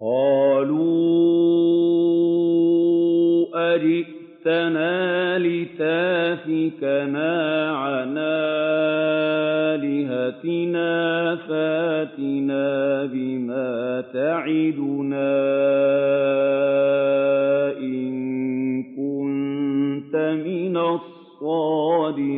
قَالُوا أَجِئْتَنَا لِتَأْفِكَنَا عَنْ آلِهَتِنَا فَأْتِنَا بِمَا تَعِدُنَا إِن كُنتَ مِنَ الصَّادِقِينَ.